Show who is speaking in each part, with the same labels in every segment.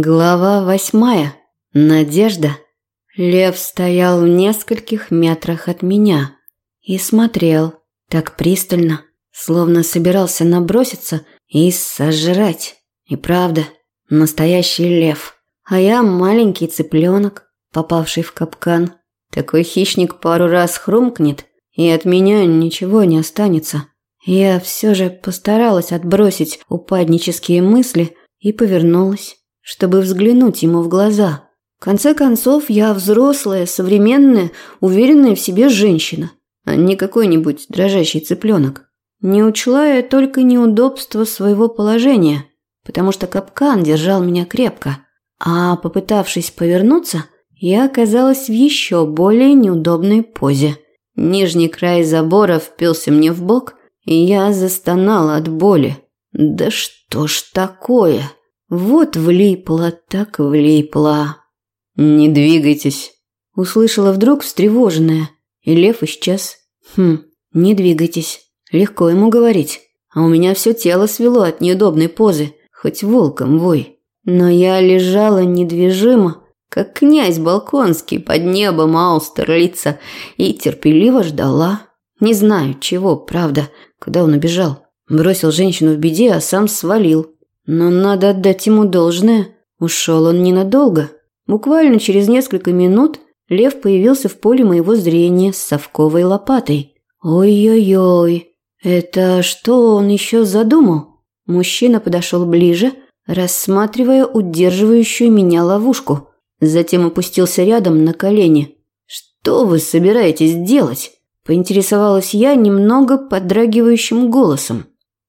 Speaker 1: Глава восьмая. Надежда. Лев стоял в нескольких метрах от меня и смотрел так пристально, словно собирался наброситься и сожрать. И правда, настоящий лев. А я маленький цыпленок, попавший в капкан. Такой хищник пару раз хрумкнет, и от меня ничего не останется. Я все же постаралась отбросить упаднические мысли и повернулась чтобы взглянуть ему в глаза. В конце концов, я взрослая, современная, уверенная в себе женщина, а не какой-нибудь дрожащий цыпленок. Не учла я только неудобства своего положения, потому что капкан держал меня крепко, а попытавшись повернуться, я оказалась в еще более неудобной позе. Нижний край забора впился мне в бок, и я застонала от боли. «Да что ж такое?» Вот влипла, так влипла. «Не двигайтесь», – услышала вдруг встревоженная, и лев исчез. «Хм, не двигайтесь. Легко ему говорить. А у меня все тело свело от неудобной позы, хоть волком вой. Но я лежала недвижимо, как князь Балконский под небом Аустерлица, и терпеливо ждала. Не знаю, чего, правда, когда он убежал. Бросил женщину в беде, а сам свалил. Но надо отдать ему должное. Ушел он ненадолго. Буквально через несколько минут лев появился в поле моего зрения с совковой лопатой. Ой-ой-ой, это что он еще задумал? Мужчина подошел ближе, рассматривая удерживающую меня ловушку. Затем опустился рядом на колени. «Что вы собираетесь делать?» – поинтересовалась я немного подрагивающим голосом.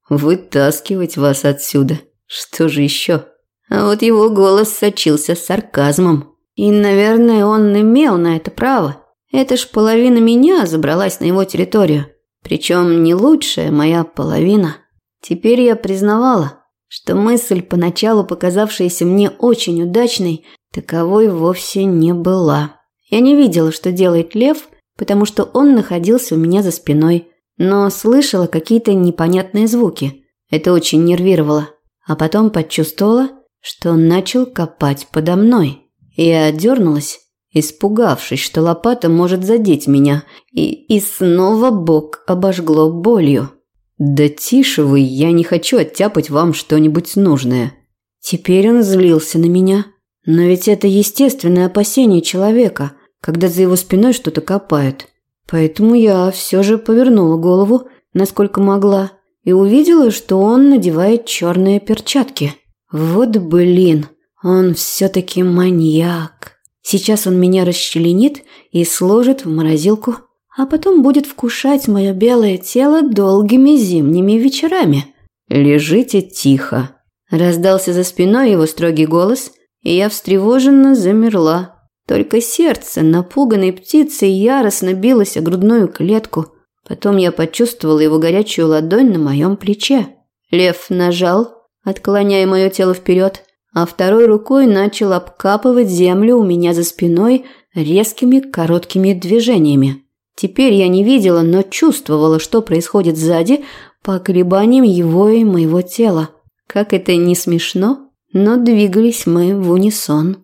Speaker 1: «Вытаскивать вас отсюда», что же еще? А вот его голос сочился сарказмом. И, наверное, он имел на это право. Это ж половина меня забралась на его территорию. Причем не лучшая моя половина. Теперь я признавала, что мысль, поначалу показавшаяся мне очень удачной, таковой вовсе не была. Я не видела, что делает лев, потому что он находился у меня за спиной, но слышала какие-то непонятные звуки. Это очень нервировало а потом почувствовала, что он начал копать подо мной. Я отдернулась, испугавшись, что лопата может задеть меня, и, и снова бок обожгло болью. «Да тише вы, я не хочу оттяпать вам что-нибудь нужное». Теперь он злился на меня. Но ведь это естественное опасение человека, когда за его спиной что-то копают. Поэтому я все же повернула голову, насколько могла, и увидела, что он надевает черные перчатки. Вот блин, он все-таки маньяк. Сейчас он меня расчленит и сложит в морозилку, а потом будет вкушать мое белое тело долгими зимними вечерами. «Лежите тихо», – раздался за спиной его строгий голос, и я встревоженно замерла. Только сердце, напуганной птицей, яростно билось о грудную клетку – Потом я почувствовала его горячую ладонь на моем плече. Лев нажал, отклоняя мое тело вперед, а второй рукой начал обкапывать землю у меня за спиной резкими короткими движениями. Теперь я не видела, но чувствовала, что происходит сзади по колебаниям его и моего тела. Как это не смешно, но двигались мы в унисон.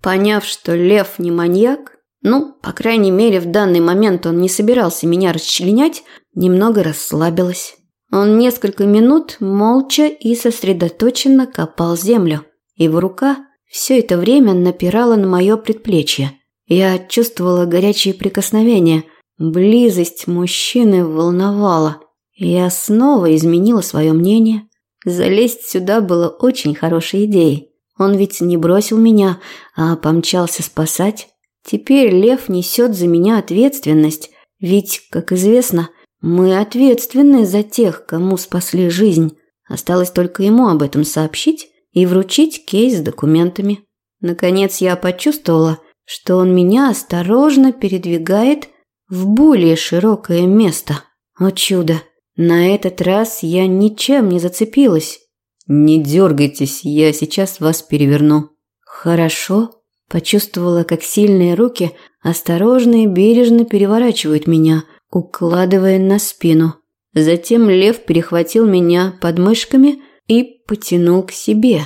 Speaker 1: Поняв, что лев не маньяк, ну, по крайней мере, в данный момент он не собирался меня расчленять, немного расслабилась. Он несколько минут молча и сосредоточенно копал землю. Его рука все это время напирала на мое предплечье. Я чувствовала горячие прикосновения. Близость мужчины волновала. Я снова изменила свое мнение. Залезть сюда было очень хорошей идеей. Он ведь не бросил меня, а помчался спасать. Теперь Лев несет за меня ответственность, ведь, как известно, мы ответственны за тех, кому спасли жизнь. Осталось только ему об этом сообщить и вручить кейс с документами. Наконец я почувствовала, что он меня осторожно передвигает в более широкое место. О чудо! На этот раз я ничем не зацепилась. «Не дергайтесь, я сейчас вас переверну». «Хорошо», Почувствовала, как сильные руки осторожно и бережно переворачивают меня, укладывая на спину. Затем лев перехватил меня под мышками и потянул к себе.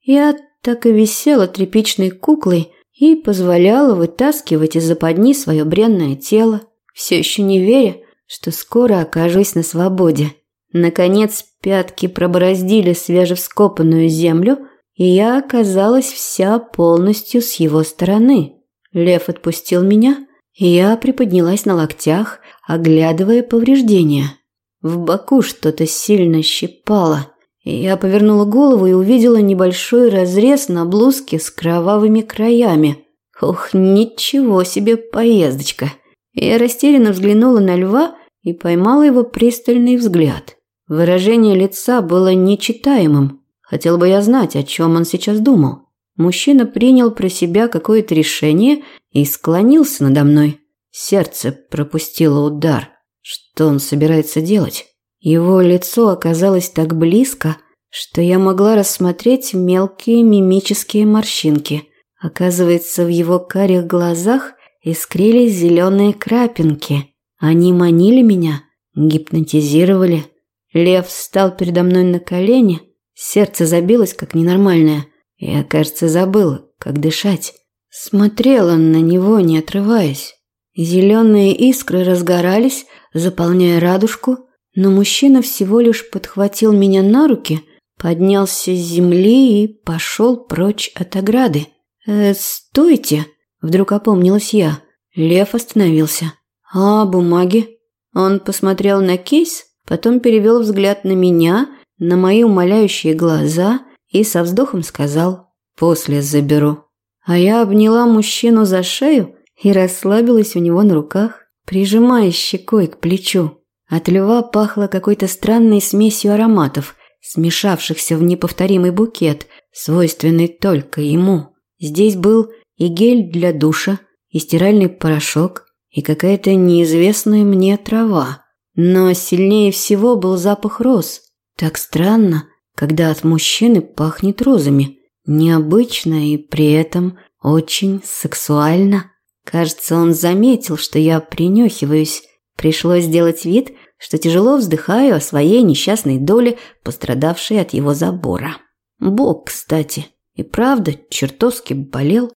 Speaker 1: Я так и висела тряпичной куклой и позволяла вытаскивать из западни свое бренное тело, все еще не веря, что скоро окажусь на свободе. Наконец пятки пробороздили свежевскопанную землю, и я оказалась вся полностью с его стороны. Лев отпустил меня, и я приподнялась на локтях, оглядывая повреждения. В боку что-то сильно щипало. Я повернула голову и увидела небольшой разрез на блузке с кровавыми краями. Ох, ничего себе поездочка. Я растерянно взглянула на льва и поймала его пристальный взгляд. Выражение лица было нечитаемым. Хотел бы я знать, о чем он сейчас думал. Мужчина принял про себя какое-то решение и склонился надо мной. Сердце пропустило удар. Что он собирается делать? Его лицо оказалось так близко, что я могла рассмотреть мелкие мимические морщинки. Оказывается, в его карих глазах искрились зеленые крапинки. Они манили меня, гипнотизировали. Лев встал передо мной на колени, сердце забилось как ненормальное. Я, кажется, забыла, как дышать. Смотрела на него, не отрываясь. Зеленые искры разгорались, заполняя радужку, но мужчина всего лишь подхватил меня на руки, поднялся с земли и пошел прочь от ограды. «Э, стойте!» – вдруг опомнилась я. Лев остановился. «А бумаги?» Он посмотрел на кейс, потом перевел взгляд на меня, на мои умоляющие глаза и со вздохом сказал «После заберу». А я обняла мужчину за шею и расслабилась у него на руках, прижимая щекой к плечу. От льва пахло какой-то странной смесью ароматов, смешавшихся в неповторимый букет, свойственный только ему. Здесь был и гель для душа, и стиральный порошок, и какая-то неизвестная мне трава. Но сильнее всего был запах роз. Так странно, когда от мужчины пахнет розами. Необычно и при этом очень сексуально. Кажется, он заметил, что я принюхиваюсь. Пришлось сделать вид, что тяжело вздыхаю о своей несчастной доле, пострадавшей от его забора. Бог, кстати, и правда чертовски болел.